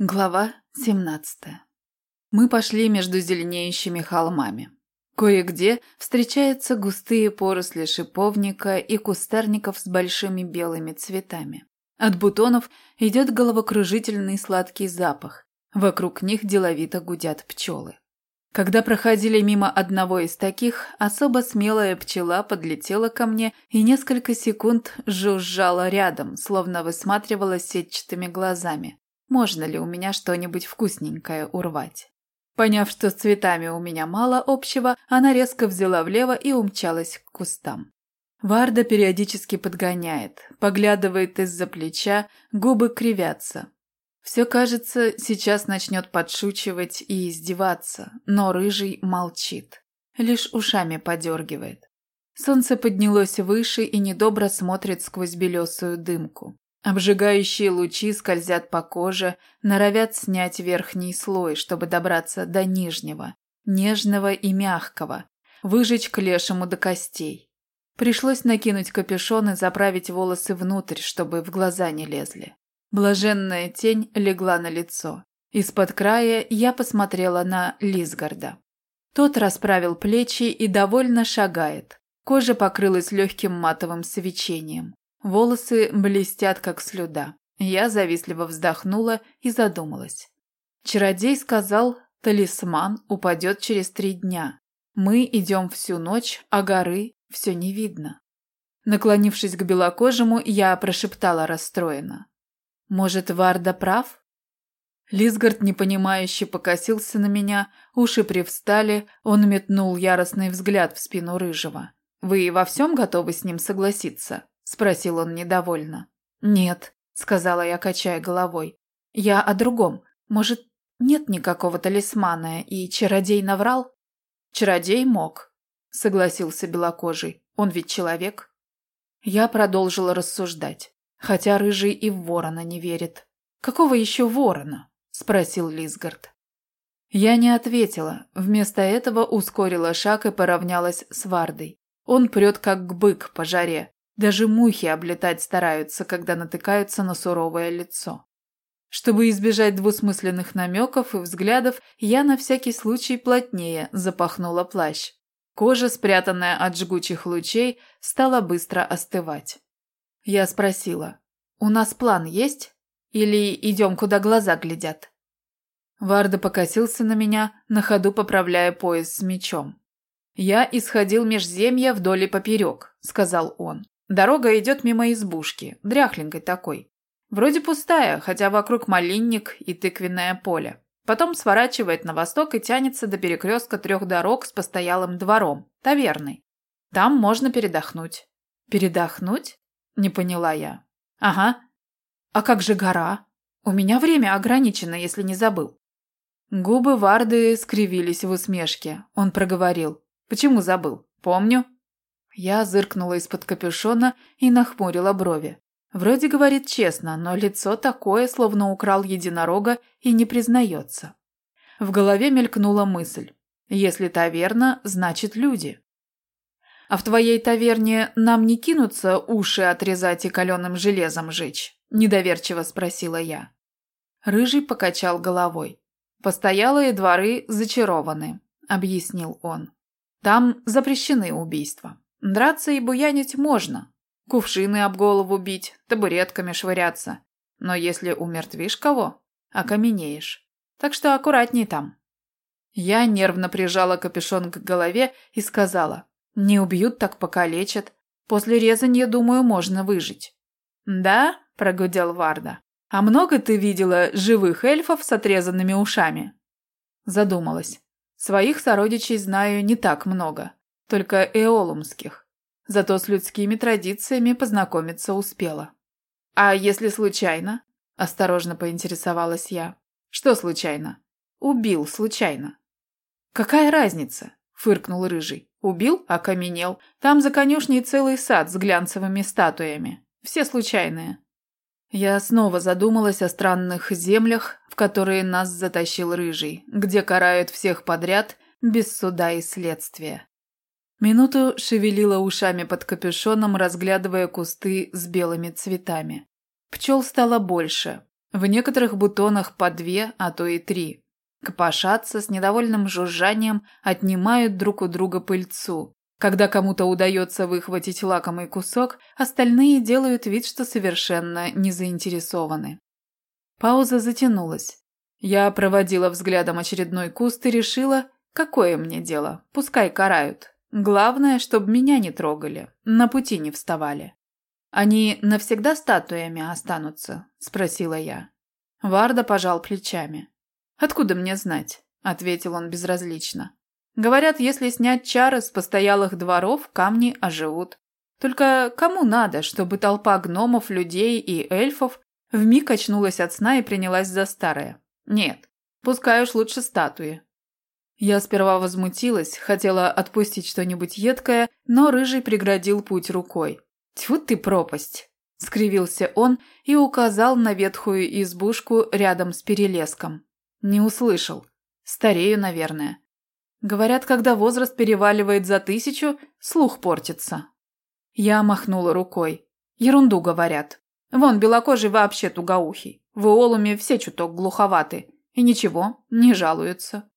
Глава 17. Мы пошли между зеленеющими холмами. Кое-где встречаются густые поросли шиповника и кустарников с большими белыми цветами. От бутонов идет головокружительный сладкий запах. Вокруг них деловито гудят пчелы. Когда проходили мимо одного из таких, особо смелая пчела подлетела ко мне и несколько секунд жужжала рядом, словно высматривала сетчатыми глазами можно ли у меня что-нибудь вкусненькое урвать. Поняв, что с цветами у меня мало общего, она резко взяла влево и умчалась к кустам. Варда периодически подгоняет, поглядывает из-за плеча, губы кривятся. Все кажется, сейчас начнет подшучивать и издеваться, но рыжий молчит, лишь ушами подергивает. Солнце поднялось выше и недобро смотрит сквозь белесую дымку. Обжигающие лучи скользят по коже, норовят снять верхний слой, чтобы добраться до нижнего, нежного и мягкого, выжечь к лешему до костей. Пришлось накинуть капюшон и заправить волосы внутрь, чтобы в глаза не лезли. Блаженная тень легла на лицо. Из-под края я посмотрела на Лисгарда. Тот расправил плечи и довольно шагает. Кожа покрылась легким матовым свечением. Волосы блестят, как слюда. Я завистливо вздохнула и задумалась. Чародей сказал, талисман упадет через три дня. Мы идем всю ночь, а горы все не видно. Наклонившись к белокожему, я прошептала расстроенно. «Может, Варда прав?» Лисгард непонимающе покосился на меня, уши привстали, он метнул яростный взгляд в спину Рыжего. «Вы во всем готовы с ним согласиться?» Спросил он недовольно. Нет, сказала я, качая головой. Я о другом. Может, нет никакого талисмана, и чародей наврал? Чародей мог, согласился белокожий. Он ведь человек. Я продолжила рассуждать, хотя рыжий и в ворона не верит. Какого еще ворона? спросил Лисгард. Я не ответила, вместо этого ускорила шаг и поравнялась с Вардой. Он прет как бык по жаре, даже мухи облетать стараются, когда натыкаются на суровое лицо. Чтобы избежать двусмысленных намеков и взглядов, я на всякий случай плотнее запахнула плащ. Кожа, спрятанная от жгучих лучей, стала быстро остывать. Я спросила, «У нас план есть? Или идем, куда глаза глядят?» Варда покосился на меня, на ходу поправляя пояс с мечом. «Я исходил межземья вдоль и поперек», — сказал он. Дорога идет мимо избушки, дряхленькой такой. Вроде пустая, хотя вокруг малинник и тыквенное поле. Потом сворачивает на восток и тянется до перекрестка трех дорог с постоялым двором, таверной. Там можно передохнуть. Передохнуть? Не поняла я. Ага. А как же гора? У меня время ограничено, если не забыл. Губы Варды скривились в усмешке. Он проговорил. Почему забыл? Помню. Я зыркнула из-под капюшона и нахмурила брови. Вроде говорит честно, но лицо такое, словно украл единорога и не признается. В голове мелькнула мысль. Если таверна, значит люди. А в твоей таверне нам не кинутся уши отрезать и каленым железом жечь? Недоверчиво спросила я. Рыжий покачал головой. Постоялые дворы зачарованы, объяснил он. Там запрещены убийства. Драться и буянить можно. Кувшины об голову бить, табуретками швыряться. Но если умертвишь кого, окаменеешь. Так что аккуратней там. Я нервно прижала капюшон к голове и сказала. Не убьют, так покалечат. После резанья, думаю, можно выжить. Да, прогудел Варда. А много ты видела живых эльфов с отрезанными ушами? Задумалась. Своих сородичей знаю не так много только эолумских. Зато с людскими традициями познакомиться успела. «А если случайно?» – осторожно поинтересовалась я. «Что случайно?» «Убил случайно». «Какая разница?» – фыркнул Рыжий. «Убил? Окаменел. Там за конюшней целый сад с глянцевыми статуями. Все случайные». Я снова задумалась о странных землях, в которые нас затащил Рыжий, где карают всех подряд без суда и следствия. Минуту шевелила ушами под капюшоном, разглядывая кусты с белыми цветами. Пчел стало больше. В некоторых бутонах по две, а то и три. Копошатся с недовольным жужжанием, отнимают друг у друга пыльцу. Когда кому-то удается выхватить лакомый кусок, остальные делают вид, что совершенно не заинтересованы. Пауза затянулась. Я проводила взглядом очередной куст и решила, какое мне дело, пускай карают. Главное, чтобы меня не трогали, на пути не вставали. «Они навсегда статуями останутся?» – спросила я. Варда пожал плечами. «Откуда мне знать?» – ответил он безразлично. «Говорят, если снять чары с постоялых дворов, камни оживут. Только кому надо, чтобы толпа гномов, людей и эльфов вмиг очнулась от сна и принялась за старое? Нет, пускай уж лучше статуи». Я сперва возмутилась, хотела отпустить что-нибудь едкое, но рыжий преградил путь рукой. «Тьфу ты пропасть!» – скривился он и указал на ветхую избушку рядом с перелеском. Не услышал. Старею, наверное. Говорят, когда возраст переваливает за тысячу, слух портится. Я махнула рукой. Ерунду говорят. Вон, белокожий вообще тугоухий. В Иолуме все чуток глуховаты. И ничего, не жалуются.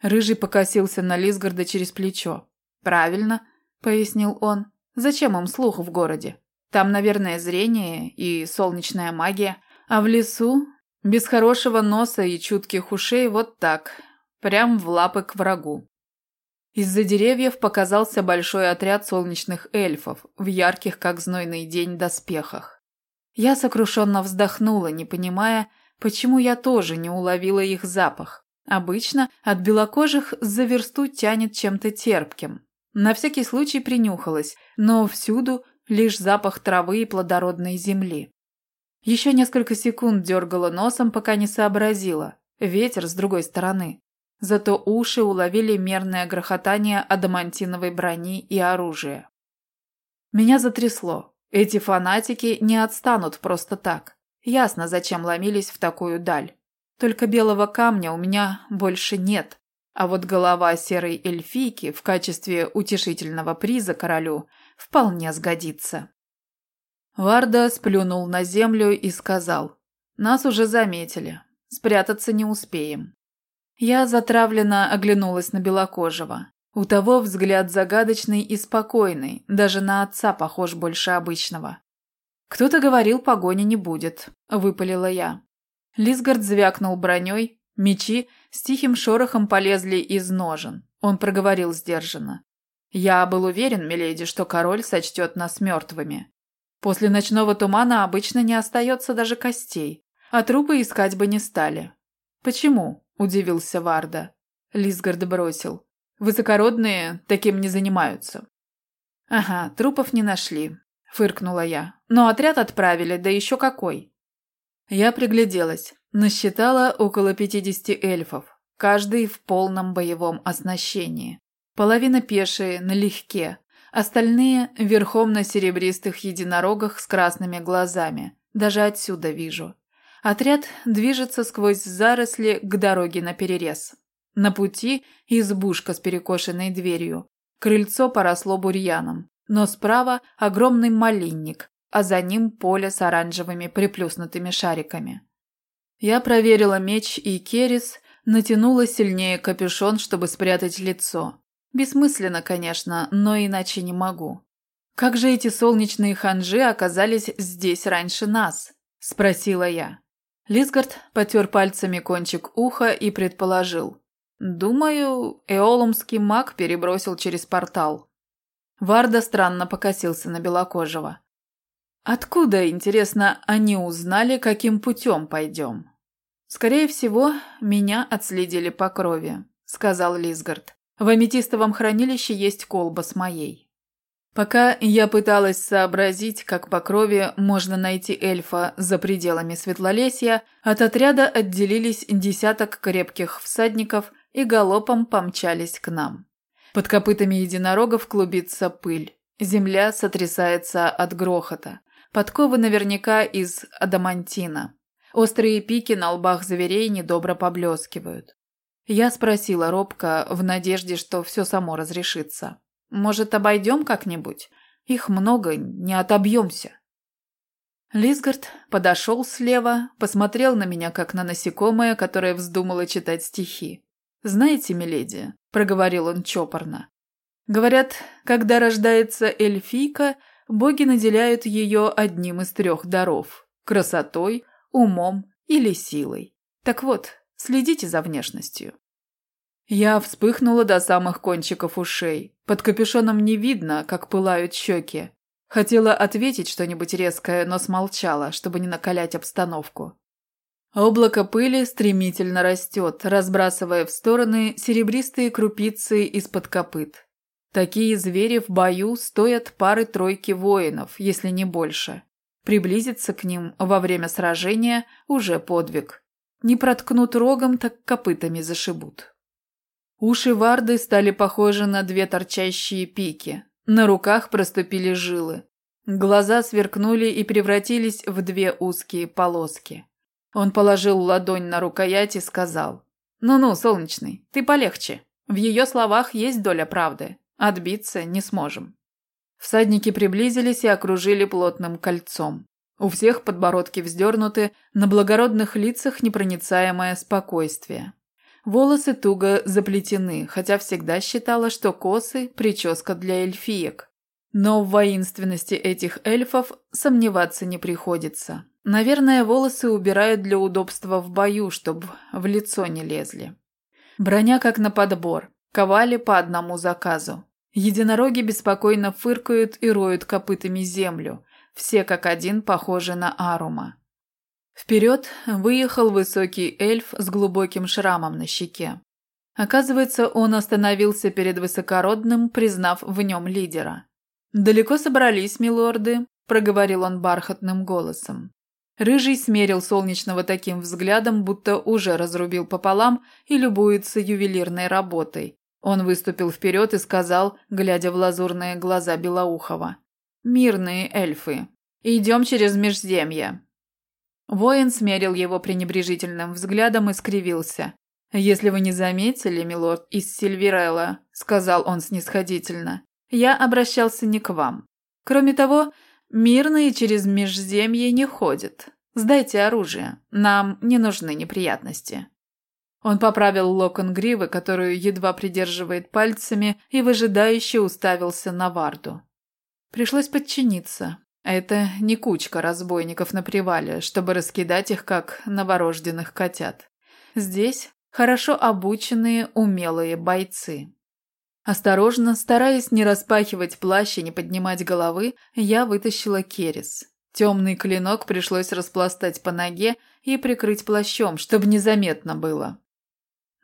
Рыжий покосился на Лисгарда через плечо. «Правильно», — пояснил он. «Зачем им слух в городе? Там, наверное, зрение и солнечная магия. А в лесу без хорошего носа и чутких ушей вот так, прям в лапы к врагу. Из-за деревьев показался большой отряд солнечных эльфов в ярких, как знойный день, доспехах. Я сокрушенно вздохнула, не понимая, почему я тоже не уловила их запах. Обычно от белокожих за версту тянет чем-то терпким. На всякий случай принюхалась, но всюду лишь запах травы и плодородной земли. Еще несколько секунд дергала носом, пока не сообразила. Ветер с другой стороны. Зато уши уловили мерное грохотание адамантиновой брони и оружия. Меня затрясло. Эти фанатики не отстанут просто так. Ясно, зачем ломились в такую даль. Только белого камня у меня больше нет. А вот голова серой эльфийки в качестве утешительного приза королю вполне сгодится. Варда сплюнул на землю и сказал, «Нас уже заметили. Спрятаться не успеем». Я затравленно оглянулась на Белокожего. У того взгляд загадочный и спокойный, даже на отца похож больше обычного. «Кто-то говорил, погони не будет», – выпалила я. Лисгард звякнул броней, мечи с тихим шорохом полезли из ножен. Он проговорил сдержанно. «Я был уверен, миледи, что король сочтет нас мертвыми. После ночного тумана обычно не остается даже костей, а трупы искать бы не стали. «Почему?» – удивился Варда. Лисгард бросил. «Высокородные таким не занимаются». «Ага, трупов не нашли», – фыркнула я. «Но отряд отправили, да еще какой». Я пригляделась. Насчитала около пятидесяти эльфов, каждый в полном боевом оснащении. Половина пешие, налегке, Остальные верхом на серебристых единорогах с красными глазами. Даже отсюда вижу. Отряд движется сквозь заросли к дороге на перерез. На пути избушка с перекошенной дверью. Крыльцо поросло бурьяном. Но справа огромный малинник, а за ним поле с оранжевыми приплюснутыми шариками. Я проверила меч и керис, натянула сильнее капюшон, чтобы спрятать лицо. Бессмысленно, конечно, но иначе не могу. «Как же эти солнечные ханжи оказались здесь раньше нас?» – спросила я. Лисгард потер пальцами кончик уха и предположил. «Думаю, эолумский маг перебросил через портал». Варда странно покосился на Белокожего. «Откуда, интересно, они узнали, каким путем пойдем?» «Скорее всего, меня отследили по крови», – сказал Лисгард. В аметистовом хранилище есть колба с моей. Пока я пыталась сообразить, как по крови можно найти эльфа за пределами Светлолесья, от отряда отделились десяток крепких всадников и галопом помчались к нам. Под копытами единорогов клубится пыль. Земля сотрясается от грохота. Подковы наверняка из адамантина. Острые пики на лбах зверей недобро поблескивают. Я спросила робко, в надежде, что все само разрешится. «Может, обойдем как-нибудь? Их много, не отобьемся». Лисгард подошел слева, посмотрел на меня, как на насекомое, которое вздумало читать стихи. «Знаете, миледи», — проговорил он чопорно, — «говорят, когда рождается эльфийка, боги наделяют ее одним из трех даров – красотой, умом или силой. Так вот, следите за внешностью». Я вспыхнула до самых кончиков ушей. Под капюшоном не видно, как пылают щеки. Хотела ответить что-нибудь резкое, но смолчала, чтобы не накалять обстановку. Облако пыли стремительно растет, разбрасывая в стороны серебристые крупицы из-под копыт. Такие звери в бою стоят пары-тройки воинов, если не больше. Приблизиться к ним во время сражения уже подвиг. Не проткнут рогом, так копытами зашибут. Уши Варды стали похожи на две торчащие пики, на руках проступили жилы. Глаза сверкнули и превратились в две узкие полоски. Он положил ладонь на рукоять и сказал. «Ну-ну, солнечный, ты полегче. В ее словах есть доля правды. Отбиться не сможем». Всадники приблизились и окружили плотным кольцом. У всех подбородки вздернуты, на благородных лицах непроницаемое спокойствие. Волосы туго заплетены, хотя всегда считала, что косы – прическа для эльфиек. Но в воинственности этих эльфов сомневаться не приходится. Наверное, волосы убирают для удобства в бою, чтобы в лицо не лезли. Броня как на подбор, ковали по одному заказу. Единороги беспокойно фыркают и роют копытами землю, все как один похожи на Арума. Вперед выехал высокий эльф с глубоким шрамом на щеке. Оказывается, он остановился перед высокородным, признав в нем лидера. «Далеко собрались, милорды», – проговорил он бархатным голосом. Рыжий смерил Солнечного таким взглядом, будто уже разрубил пополам и любуется ювелирной работой. Он выступил вперед и сказал, глядя в лазурные глаза Белоухова. «Мирные эльфы. Идем через межземье. Воин смерил его пренебрежительным взглядом и скривился. «Если вы не заметили, милорд из Сильверелла», — сказал он снисходительно, — «я обращался не к вам. Кроме того, мирные через межземье не ходят. Сдайте оружие, нам не нужны неприятности». Он поправил локон гривы, которую едва придерживает пальцами, и выжидающе уставился на Варду. Пришлось подчиниться. Это не кучка разбойников на привале, чтобы раскидать их, как новорожденных котят. Здесь хорошо обученные, умелые бойцы. Осторожно, стараясь не распахивать плащ и не поднимать головы, я вытащила керес. Темный клинок пришлось распластать по ноге и прикрыть плащом, чтобы незаметно было.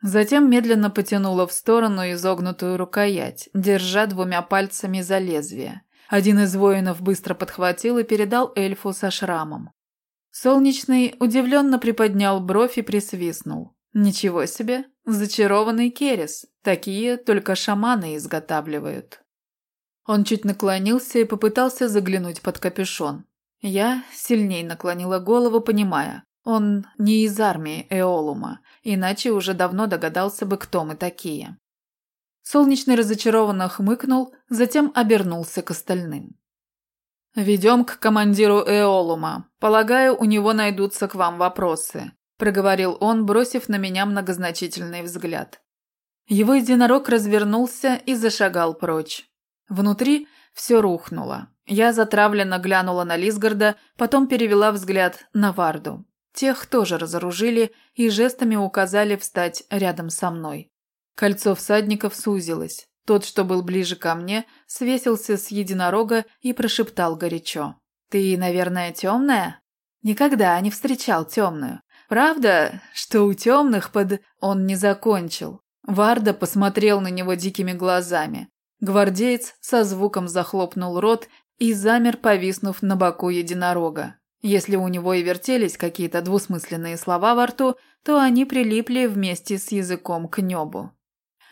Затем медленно потянула в сторону изогнутую рукоять, держа двумя пальцами за лезвие. Один из воинов быстро подхватил и передал эльфу со шрамом. Солнечный удивленно приподнял бровь и присвистнул. Ничего себе, зачарованный керес. Такие только шаманы изготавливают. Он чуть наклонился и попытался заглянуть под капюшон. Я сильней наклонила голову, понимая, он не из армии Эолума, иначе уже давно догадался бы, кто мы такие. Солнечный разочарованно хмыкнул, затем обернулся к остальным. «Ведем к командиру Эолума. Полагаю, у него найдутся к вам вопросы», – проговорил он, бросив на меня многозначительный взгляд. Его единорог развернулся и зашагал прочь. Внутри все рухнуло. Я затравленно глянула на Лисгарда, потом перевела взгляд на Варду. Тех тоже разоружили и жестами указали встать рядом со мной. Кольцо всадников сузилось. Тот, что был ближе ко мне, свесился с единорога и прошептал горячо. «Ты, наверное, темная?» Никогда не встречал темную. Правда, что у темных под... Он не закончил. Варда посмотрел на него дикими глазами. Гвардеец со звуком захлопнул рот и замер, повиснув на боку единорога. Если у него и вертелись какие-то двусмысленные слова во рту, то они прилипли вместе с языком к небу.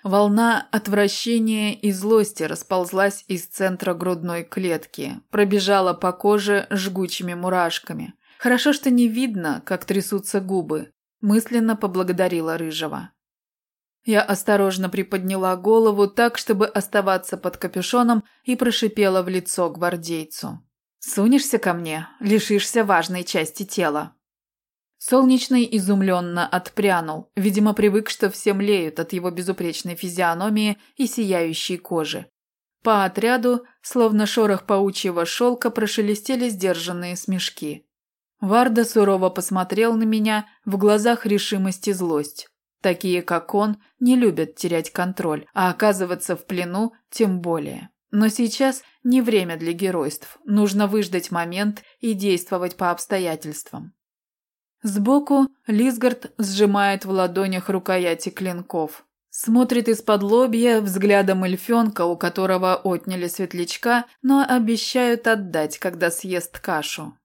Волна отвращения и злости расползлась из центра грудной клетки, пробежала по коже жгучими мурашками. Хорошо, что не видно, как трясутся губы. Мысленно поблагодарила Рыжего. Я осторожно приподняла голову так, чтобы оставаться под капюшоном, и прошипела в лицо гвардейцу. Сунешься ко мне, лишишься важной части тела». Солнечный изумленно отпрянул, видимо, привык, что все млеют от его безупречной физиономии и сияющей кожи. По отряду, словно шорох паучьего шелка, прошелестели сдержанные смешки. Варда сурово посмотрел на меня, в глазах решимость и злость. Такие, как он, не любят терять контроль, а оказываться в плену тем более. Но сейчас не время для геройств, нужно выждать момент и действовать по обстоятельствам. Сбоку Лисгард сжимает в ладонях рукояти клинков. Смотрит из-под лобья взглядом эльфенка, у которого отняли светлячка, но обещают отдать, когда съест кашу.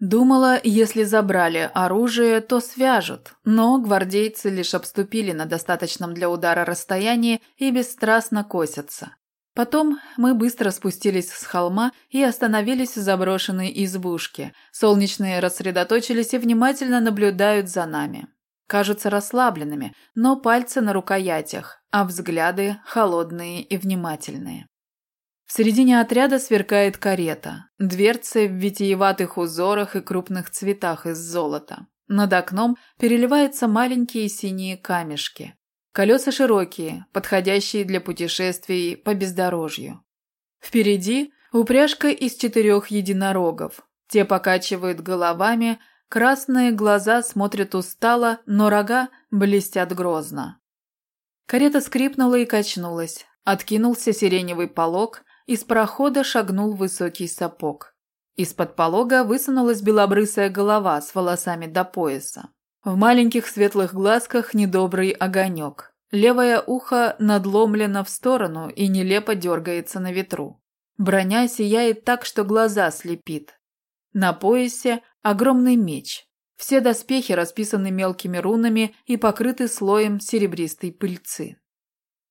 Думала, если забрали оружие, то свяжут, но гвардейцы лишь обступили на достаточном для удара расстоянии и бесстрастно косятся. Потом мы быстро спустились с холма и остановились в заброшенной избушке. Солнечные рассредоточились и внимательно наблюдают за нами. Кажутся расслабленными, но пальцы на рукоятях, а взгляды холодные и внимательные. В середине отряда сверкает карета, дверцы в витиеватых узорах и крупных цветах из золота. Над окном переливаются маленькие синие камешки. Колеса широкие, подходящие для путешествий по бездорожью. Впереди упряжка из четырех единорогов. Те покачивают головами, красные глаза смотрят устало, но рога блестят грозно. Карета скрипнула и качнулась. Откинулся сиреневый полог, из прохода шагнул высокий сапог. Из-под полога высунулась белобрысая голова с волосами до пояса. В маленьких светлых глазках недобрый огонек. Левое ухо надломлено в сторону и нелепо дергается на ветру. Броня сияет так, что глаза слепит. На поясе огромный меч. Все доспехи расписаны мелкими рунами и покрыты слоем серебристой пыльцы.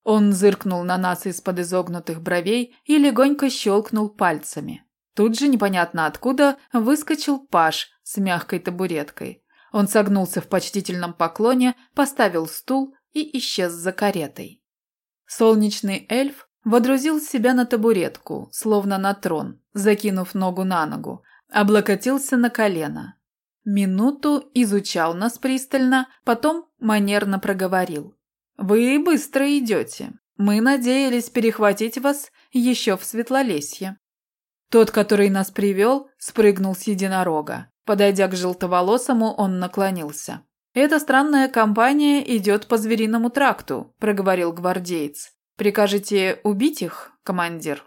Он зыркнул на нас из-под изогнутых бровей и легонько щелкнул пальцами. Тут же непонятно откуда выскочил Паш с мягкой табуреткой. Он согнулся в почтительном поклоне, поставил стул и исчез за каретой. Солнечный эльф водрузил себя на табуретку, словно на трон, закинув ногу на ногу, облокотился на колено. Минуту изучал нас пристально, потом манерно проговорил. «Вы быстро идете. Мы надеялись перехватить вас еще в Светлолесье». Тот, который нас привел, спрыгнул с единорога. Подойдя к желтоволосому, он наклонился. «Эта странная компания идет по звериному тракту», – проговорил гвардеец. «Прикажете убить их, командир?»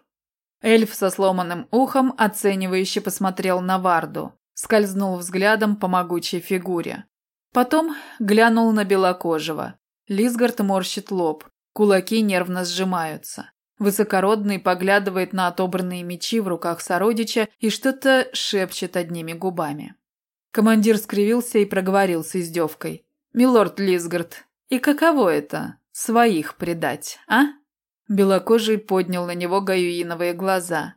Эльф со сломанным ухом оценивающе посмотрел на Варду, скользнул взглядом по могучей фигуре. Потом глянул на белокожего. Лисгард морщит лоб, кулаки нервно сжимаются. Высокородный поглядывает на отобранные мечи в руках сородича и что-то шепчет одними губами. Командир скривился и проговорил с издевкой. «Милорд Лисгард, и каково это? Своих предать, а?» Белокожий поднял на него гаюиновые глаза.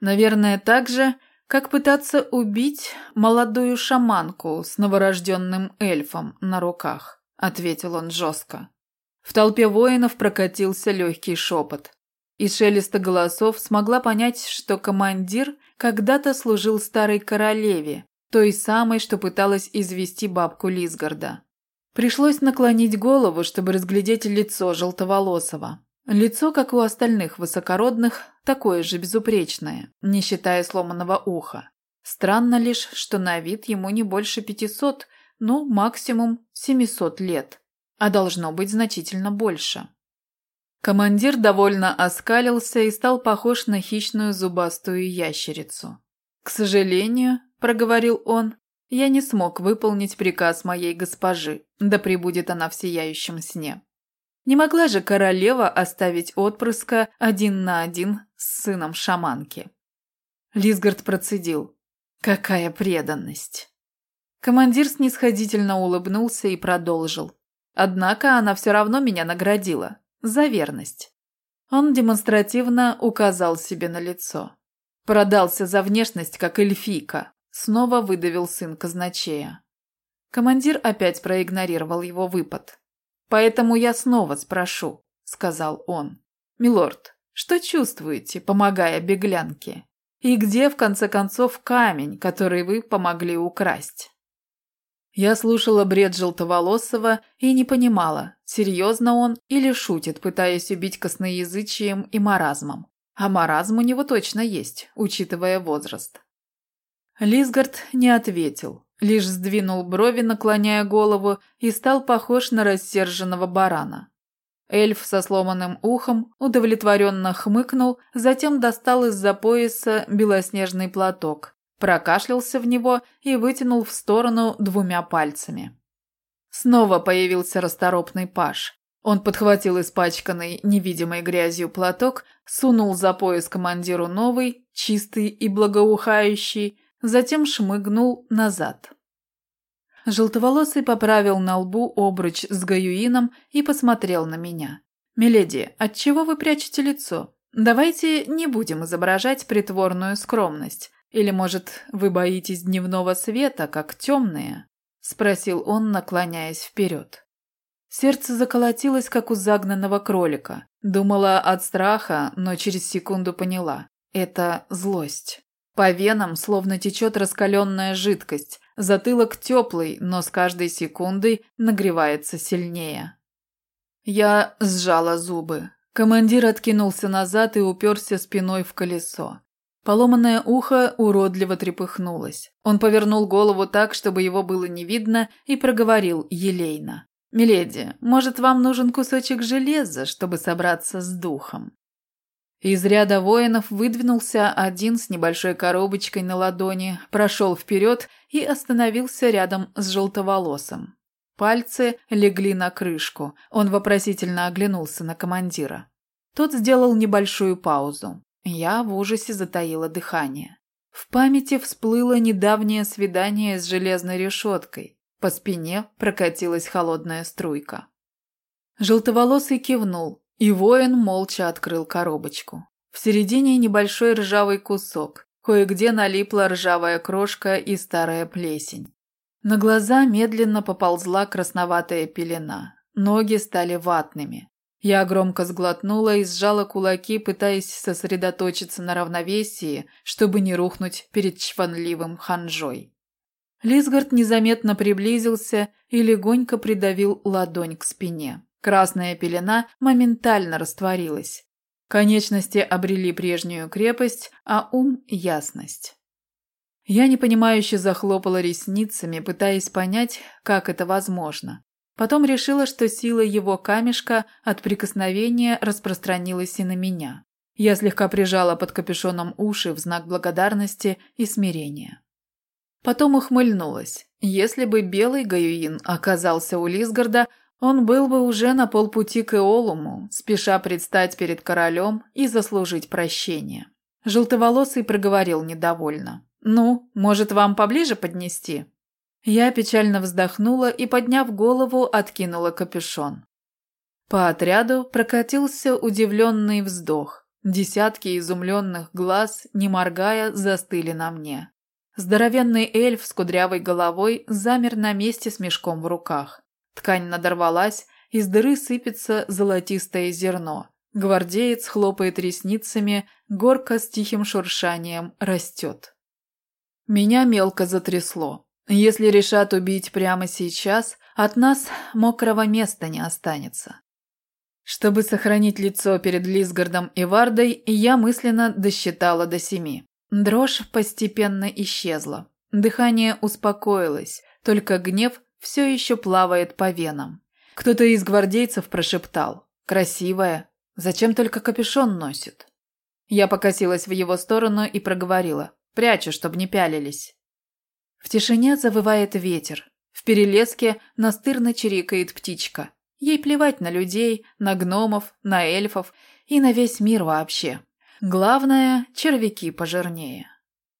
«Наверное, так же, как пытаться убить молодую шаманку с новорожденным эльфом на руках», — ответил он жестко. В толпе воинов прокатился легкий шепот. Из шелеста голосов смогла понять, что командир когда-то служил старой королеве, той самой, что пыталась извести бабку Лисгарда. Пришлось наклонить голову, чтобы разглядеть лицо желтоволосого. Лицо, как у остальных высокородных, такое же безупречное, не считая сломанного уха. Странно лишь, что на вид ему не больше пятисот, ну, максимум семисот лет, а должно быть значительно больше. Командир довольно оскалился и стал похож на хищную зубастую ящерицу. «К сожалению», – проговорил он, – «я не смог выполнить приказ моей госпожи, да пребудет она в сияющем сне. Не могла же королева оставить отпрыска один на один с сыном шаманки». Лисгард процедил. «Какая преданность!» Командир снисходительно улыбнулся и продолжил. «Однако она все равно меня наградила. За верность. Он демонстративно указал себе на лицо. Продался за внешность, как эльфийка. Снова выдавил сын казначея. Командир опять проигнорировал его выпад. «Поэтому я снова спрошу», — сказал он. «Милорд, что чувствуете, помогая беглянке? И где, в конце концов, камень, который вы помогли украсть? Я слушала бред Желтоволосого и не понимала, серьезно он или шутит, пытаясь убить косноязычием и маразмом. А маразм у него точно есть, учитывая возраст. Лисгард не ответил, лишь сдвинул брови, наклоняя голову, и стал похож на рассерженного барана. Эльф со сломанным ухом удовлетворенно хмыкнул, затем достал из-за пояса белоснежный платок, прокашлялся в него и вытянул в сторону двумя пальцами. Снова появился расторопный паш. Он подхватил испачканный невидимой грязью платок, сунул за пояс командиру новый, чистый и благоухающий, затем шмыгнул назад. Желтоволосый поправил на лбу обруч с гаюином и посмотрел на меня. «Миледи, отчего вы прячете лицо? Давайте не будем изображать притворную скромность. Или, может, вы боитесь дневного света, как темные?» – спросил он, наклоняясь вперед. Сердце заколотилось, как у загнанного кролика. Думала от страха, но через секунду поняла – это злость. По венам словно течет раскаленная жидкость, затылок теплый, но с каждой секундой нагревается сильнее. Я сжала зубы. Командир откинулся назад и уперся спиной в колесо. Поломанное ухо уродливо трепыхнулось. Он повернул голову так, чтобы его было не видно, и проговорил елейно. «Миледи, может, вам нужен кусочек железа, чтобы собраться с духом?» Из ряда воинов выдвинулся один с небольшой коробочкой на ладони, прошел вперед и остановился рядом с желтоволосым. Пальцы легли на крышку. Он вопросительно оглянулся на командира. Тот сделал небольшую паузу. Я в ужасе затаила дыхание. В памяти всплыло недавнее свидание с железной решеткой. По спине прокатилась холодная струйка. Желтоволосый кивнул, и воин молча открыл коробочку. В середине небольшой ржавый кусок. Кое-где налипла ржавая крошка и старая плесень. На глаза медленно поползла красноватая пелена. Ноги стали ватными. Я громко сглотнула и сжала кулаки, пытаясь сосредоточиться на равновесии, чтобы не рухнуть перед чванливым ханжой. Лисгард незаметно приблизился и легонько придавил ладонь к спине. Красная пелена моментально растворилась. Конечности обрели прежнюю крепость, а ум – ясность. Я непонимающе захлопала ресницами, пытаясь понять, как это возможно. Потом решила, что сила его камешка от прикосновения распространилась и на меня. Я слегка прижала под капюшоном уши в знак благодарности и смирения. Потом ухмыльнулась. Если бы белый Гаюин оказался у Лисгарда, он был бы уже на полпути к Эолуму, спеша предстать перед королем и заслужить прощение. Желтоволосый проговорил недовольно. «Ну, может, вам поближе поднести?» Я печально вздохнула и, подняв голову, откинула капюшон. По отряду прокатился удивленный вздох. Десятки изумленных глаз, не моргая, застыли на мне. Здоровенный эльф с кудрявой головой замер на месте с мешком в руках. Ткань надорвалась, из дыры сыпется золотистое зерно. Гвардеец хлопает ресницами, горка с тихим шуршанием растет. Меня мелко затрясло. Если решат убить прямо сейчас, от нас мокрого места не останется. Чтобы сохранить лицо перед Лисгардом и Вардой, я мысленно досчитала до семи. Дрожь постепенно исчезла. Дыхание успокоилось, только гнев все еще плавает по венам. Кто-то из гвардейцев прошептал «Красивая, зачем только капюшон носит?» Я покосилась в его сторону и проговорила «Прячу, чтобы не пялились». В тишине завывает ветер. В перелеске настырно чирикает птичка. Ей плевать на людей, на гномов, на эльфов и на весь мир вообще. Главное – червяки пожирнее.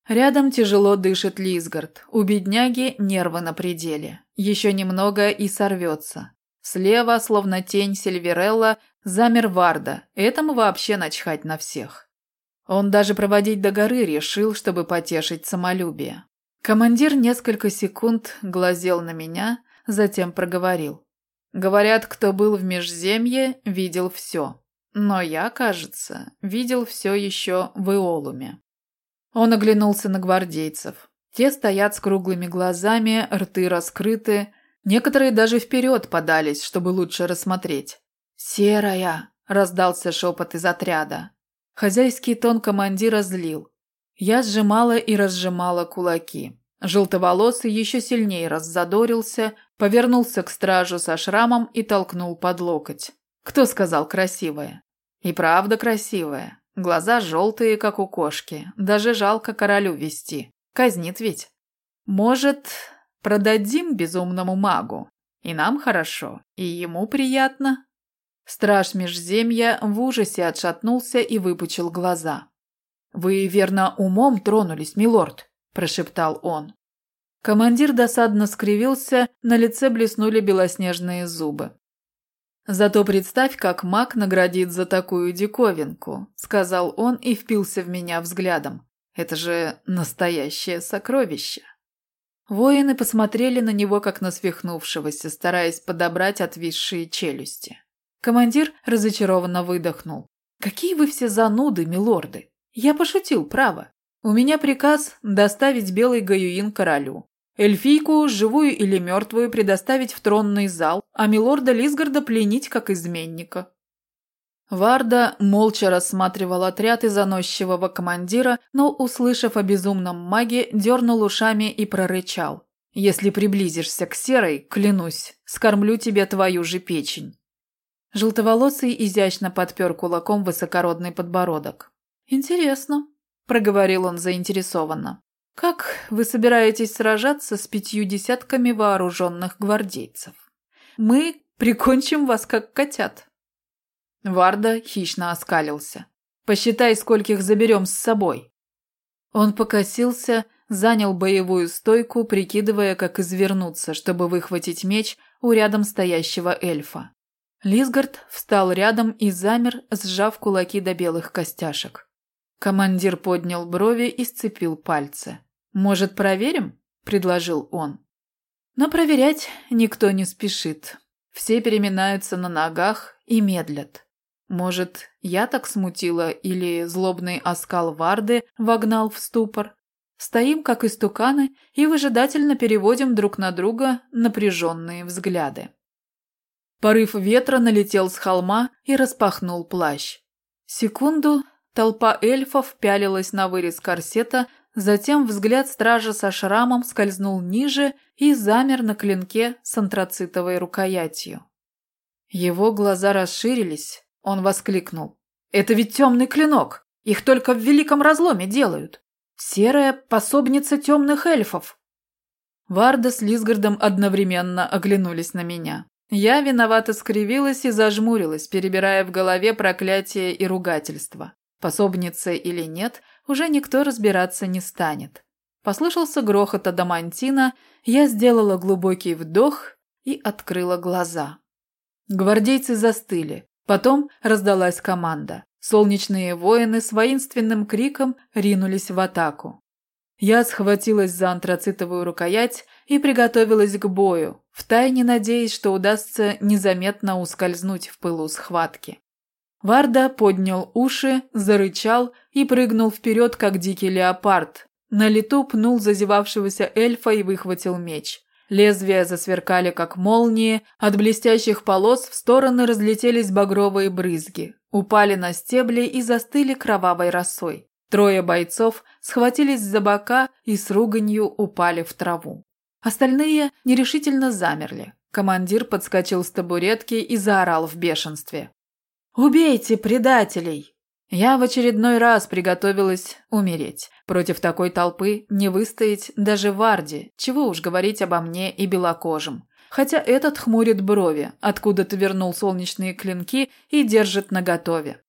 Рядом тяжело дышит Лисгард. У бедняги нервы на пределе. Еще немного и сорвется. Слева, словно тень Сильверелла, замер Варда. Этому вообще начхать на всех. Он даже проводить до горы решил, чтобы потешить самолюбие. Командир несколько секунд глазел на меня, затем проговорил. Говорят, кто был в Межземье, видел все. Но я, кажется, видел все еще в Иолуме. Он оглянулся на гвардейцев. Те стоят с круглыми глазами, рты раскрыты. Некоторые даже вперед подались, чтобы лучше рассмотреть. «Серая!» – раздался шепот из отряда. Хозяйский тон командира злил. Я сжимала и разжимала кулаки. Желтоволосый еще сильнее раззадорился, повернулся к стражу со шрамом и толкнул под локоть. Кто сказал красивая? И правда красивая. Глаза желтые, как у кошки. Даже жалко королю вести. Казнит ведь. Может, продадим безумному магу? И нам хорошо, и ему приятно. Страж Межземья в ужасе отшатнулся и выпучил глаза. «Вы, верно, умом тронулись, милорд?» – прошептал он. Командир досадно скривился, на лице блеснули белоснежные зубы. «Зато представь, как маг наградит за такую диковинку», – сказал он и впился в меня взглядом. «Это же настоящее сокровище». Воины посмотрели на него, как на свихнувшегося, стараясь подобрать отвисшие челюсти. Командир разочарованно выдохнул. «Какие вы все зануды, милорды! Я пошутил, право. У меня приказ доставить белый гаюин королю. Эльфийку, живую или мертвую, предоставить в тронный зал, а милорда Лисгарда пленить как изменника. Варда молча рассматривал отряд и заносчивого командира, но, услышав о безумном маге, дернул ушами и прорычал. «Если приблизишься к серой, клянусь, скормлю тебе твою же печень». Желтоволосый изящно подпер кулаком высокородный подбородок. «Интересно», – проговорил он заинтересованно. Как вы собираетесь сражаться с пятью десятками вооруженных гвардейцев? Мы прикончим вас, как котят. Варда хищно оскалился. Посчитай, скольких заберем с собой. Он покосился, занял боевую стойку, прикидывая, как извернуться, чтобы выхватить меч у рядом стоящего эльфа. Лисгард встал рядом и замер, сжав кулаки до белых костяшек. Командир поднял брови и сцепил пальцы. «Может, проверим?» – предложил он. Но проверять никто не спешит. Все переминаются на ногах и медлят. Может, я так смутила или злобный оскал Варды вогнал в ступор? Стоим, как истуканы, и выжидательно переводим друг на друга напряженные взгляды. Порыв ветра налетел с холма и распахнул плащ. Секунду толпа эльфов пялилась на вырез корсета, Затем взгляд стража со шрамом скользнул ниже и замер на клинке с антрацитовой рукоятью. Его глаза расширились, он воскликнул. «Это ведь темный клинок! Их только в Великом Разломе делают! Серая пособница темных эльфов!» Варда с Лисгардом одновременно оглянулись на меня. Я виновато скривилась и зажмурилась, перебирая в голове проклятие и ругательство. Пособница или нет – уже никто разбираться не станет. Послышался грохот адамантина, я сделала глубокий вдох и открыла глаза. Гвардейцы застыли. Потом раздалась команда. Солнечные воины с воинственным криком ринулись в атаку. Я схватилась за антрацитовую рукоять и приготовилась к бою, втайне надеясь, что удастся незаметно ускользнуть в пылу схватки. Варда поднял уши, зарычал и прыгнул вперед, как дикий леопард. На лету пнул зазевавшегося эльфа и выхватил меч. Лезвия засверкали, как молнии, от блестящих полос в стороны разлетелись багровые брызги, упали на стебли и застыли кровавой росой. Трое бойцов схватились за бока и с руганью упали в траву. Остальные нерешительно замерли. Командир подскочил с табуретки и заорал в бешенстве. «Убейте предателей!» Я в очередной раз приготовилась умереть. Против такой толпы не выстоять даже Варди, чего уж говорить обо мне и белокожим. Хотя этот хмурит брови, откуда-то вернул солнечные клинки и держит наготове.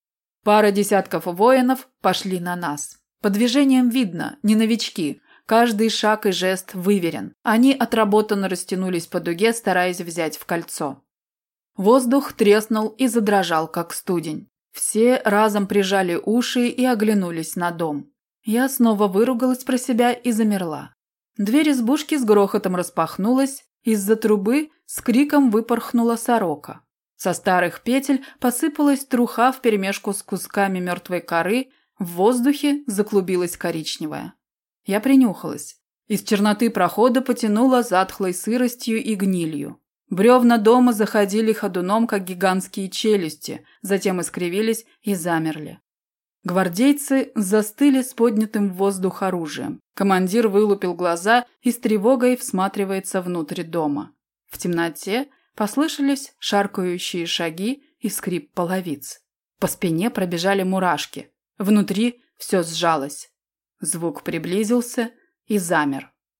Пара десятков воинов пошли на нас. По движениям видно, не новички. Каждый шаг и жест выверен. Они отработанно растянулись по дуге, стараясь взять в кольцо. Воздух треснул и задрожал, как студень. Все разом прижали уши и оглянулись на дом. Я снова выругалась про себя и замерла. Дверь избушки с грохотом распахнулась, из-за трубы с криком выпорхнула сорока. Со старых петель посыпалась труха вперемешку с кусками мертвой коры, В воздухе заклубилась коричневая. Я принюхалась. Из черноты прохода потянуло затхлой сыростью и гнилью. Бревна дома заходили ходуном, как гигантские челюсти, затем искривились и замерли. Гвардейцы застыли с поднятым в воздух оружием. Командир вылупил глаза и с тревогой всматривается внутрь дома. В темноте послышались шаркающие шаги и скрип половиц. По спине пробежали мурашки. Внутри все сжалось. Звук приблизился и замер.